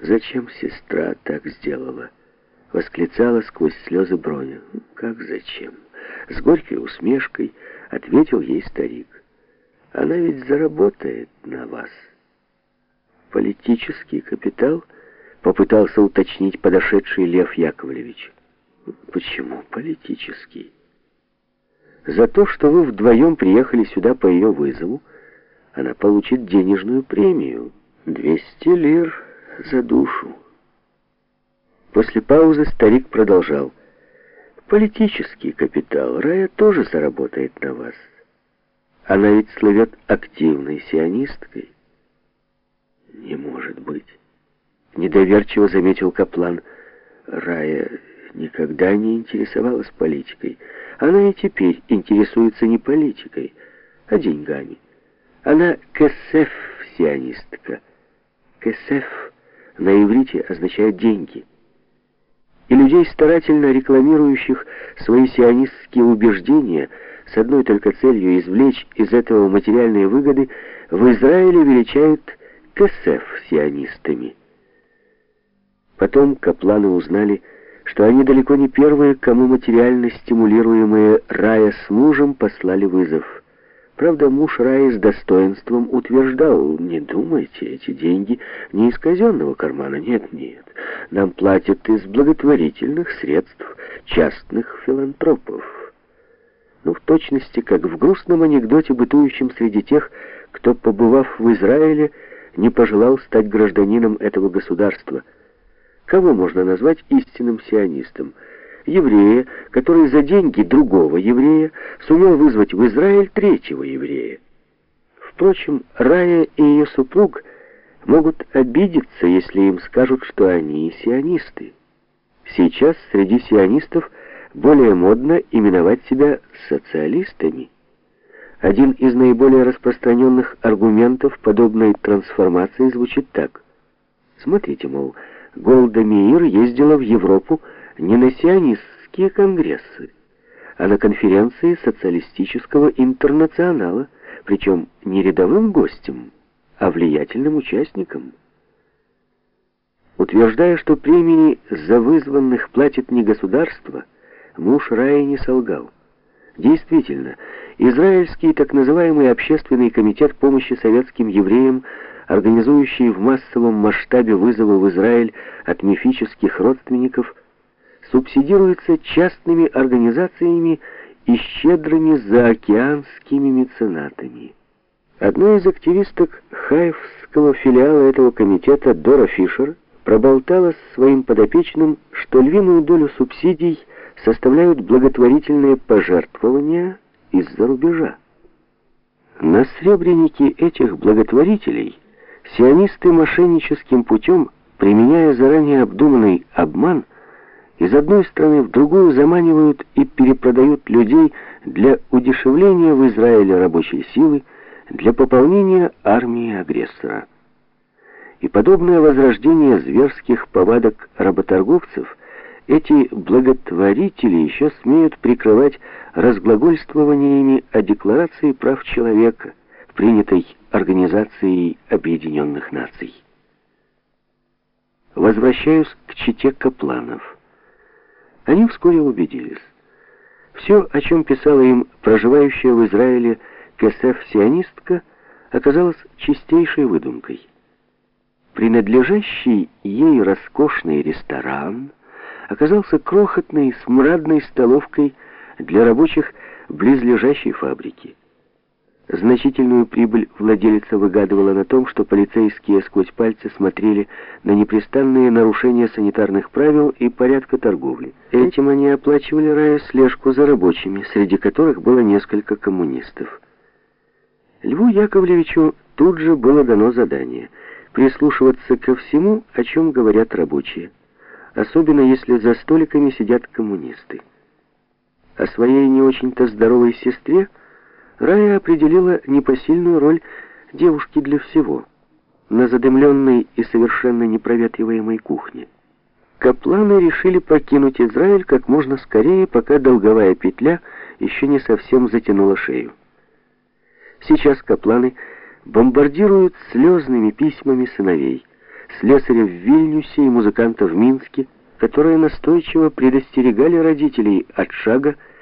«Зачем сестра так сделала?» — восклицала сквозь слезы Броня. «Как зачем?» — с горькой усмешкой ответил ей старик. «Она ведь заработает на вас». «Политический капитал?» — попытался уточнить подошедший Лев Яковлевич. «Почему политический?» «За то, что вы вдвоем приехали сюда по ее вызову, она получит денежную премию. Двести лир за душу. После паузы старик продолжал. Политический капитал Рая тоже заработает на вас. Она ведь слывет активной сионисткой. Не может быть. Недоверчиво заметил Каплан. Рая никогда не интересовалась политикой. Она и теперь интересуется не политикой, а деньгами. Она кесеф-сионистка. Кесеф на иврите означает «деньги». И людей, старательно рекламирующих свои сионистские убеждения, с одной только целью извлечь из этого материальные выгоды, в Израиле величают КСФ сионистами. Потом капланы узнали, что они далеко не первые, кому материально стимулируемые Рая с мужем послали вызов – Правда, муж Раи с достоинством утверждал, не думайте, эти деньги не из казенного кармана, нет, нет. Нам платят из благотворительных средств частных филантропов. Ну, в точности, как в грустном анекдоте, бытующем среди тех, кто, побывав в Израиле, не пожелал стать гражданином этого государства. Кого можно назвать истинным сионистом – еврея, который за деньги другого еврея сумел вызвать в Израиль третьего еврея. Впрочем, Рая и ее супруг могут обидеться, если им скажут, что они сионисты. Сейчас среди сионистов более модно именовать себя социалистами. Один из наиболее распространенных аргументов подобной трансформации звучит так. Смотрите, мол, Голда Меир ездила в Европу не на сионистские конгрессы, а на конференции социалистического интернационала, причем не рядовым гостем, а влиятельным участником. Утверждая, что премии за вызванных платит не государство, муж Раи не солгал. Действительно, израильский так называемый Общественный комитет помощи советским евреям, организующий в массовом масштабе вызовы в Израиль от мифических родственников – субсидируется частными организациями и щедрыми заокеанскими меценатами. Одна из активисток Хайфского филиала этого комитета, Дора Фишер, проболтала своим подопечным, что львиную долю субсидий составляют благотворительные пожертвования из-за рубежа. На сребренике этих благотворителей сионисты мошенническим путем, применяя заранее обдуманный обман, из одной страны в другую заманивают и перепродают людей для удешевления в Израиле рабочей силы, для пополнения армии агрессора. И подобное возрождение зверских повадок работорговцев эти благотворители еще смеют прикрывать разглагольствованиями о Декларации прав человека, принятой Организацией Объединенных Наций. Возвращаюсь к чите Капланов. Они вскоре убедились. Все, о чем писала им проживающая в Израиле кесеф-сионистка, оказалось чистейшей выдумкой. Принадлежащий ей роскошный ресторан оказался крохотной смрадной столовкой для рабочих близлежащей фабрики. Значительную прибыль владелица выгадывала на том, что полицейские сквозь пальцы смотрели на непрестанные нарушения санитарных правил и порядка торговли. Этим они оплачивали Рая слежку за рабочими, среди которых было несколько коммунистов. Льву Яковлевичу тут же было дано задание прислушиваться ко всему, о чем говорят рабочие, особенно если за столиками сидят коммунисты. О своей не очень-то здоровой сестре Рая определила непосильную роль девушки для всего на задымленной и совершенно непроветриваемой кухне. Капланы решили покинуть Израиль как можно скорее, пока долговая петля еще не совсем затянула шею. Сейчас капланы бомбардируют слезными письмами сыновей, слесаря в Вильнюсе и музыканта в Минске, которые настойчиво предостерегали родителей от шага,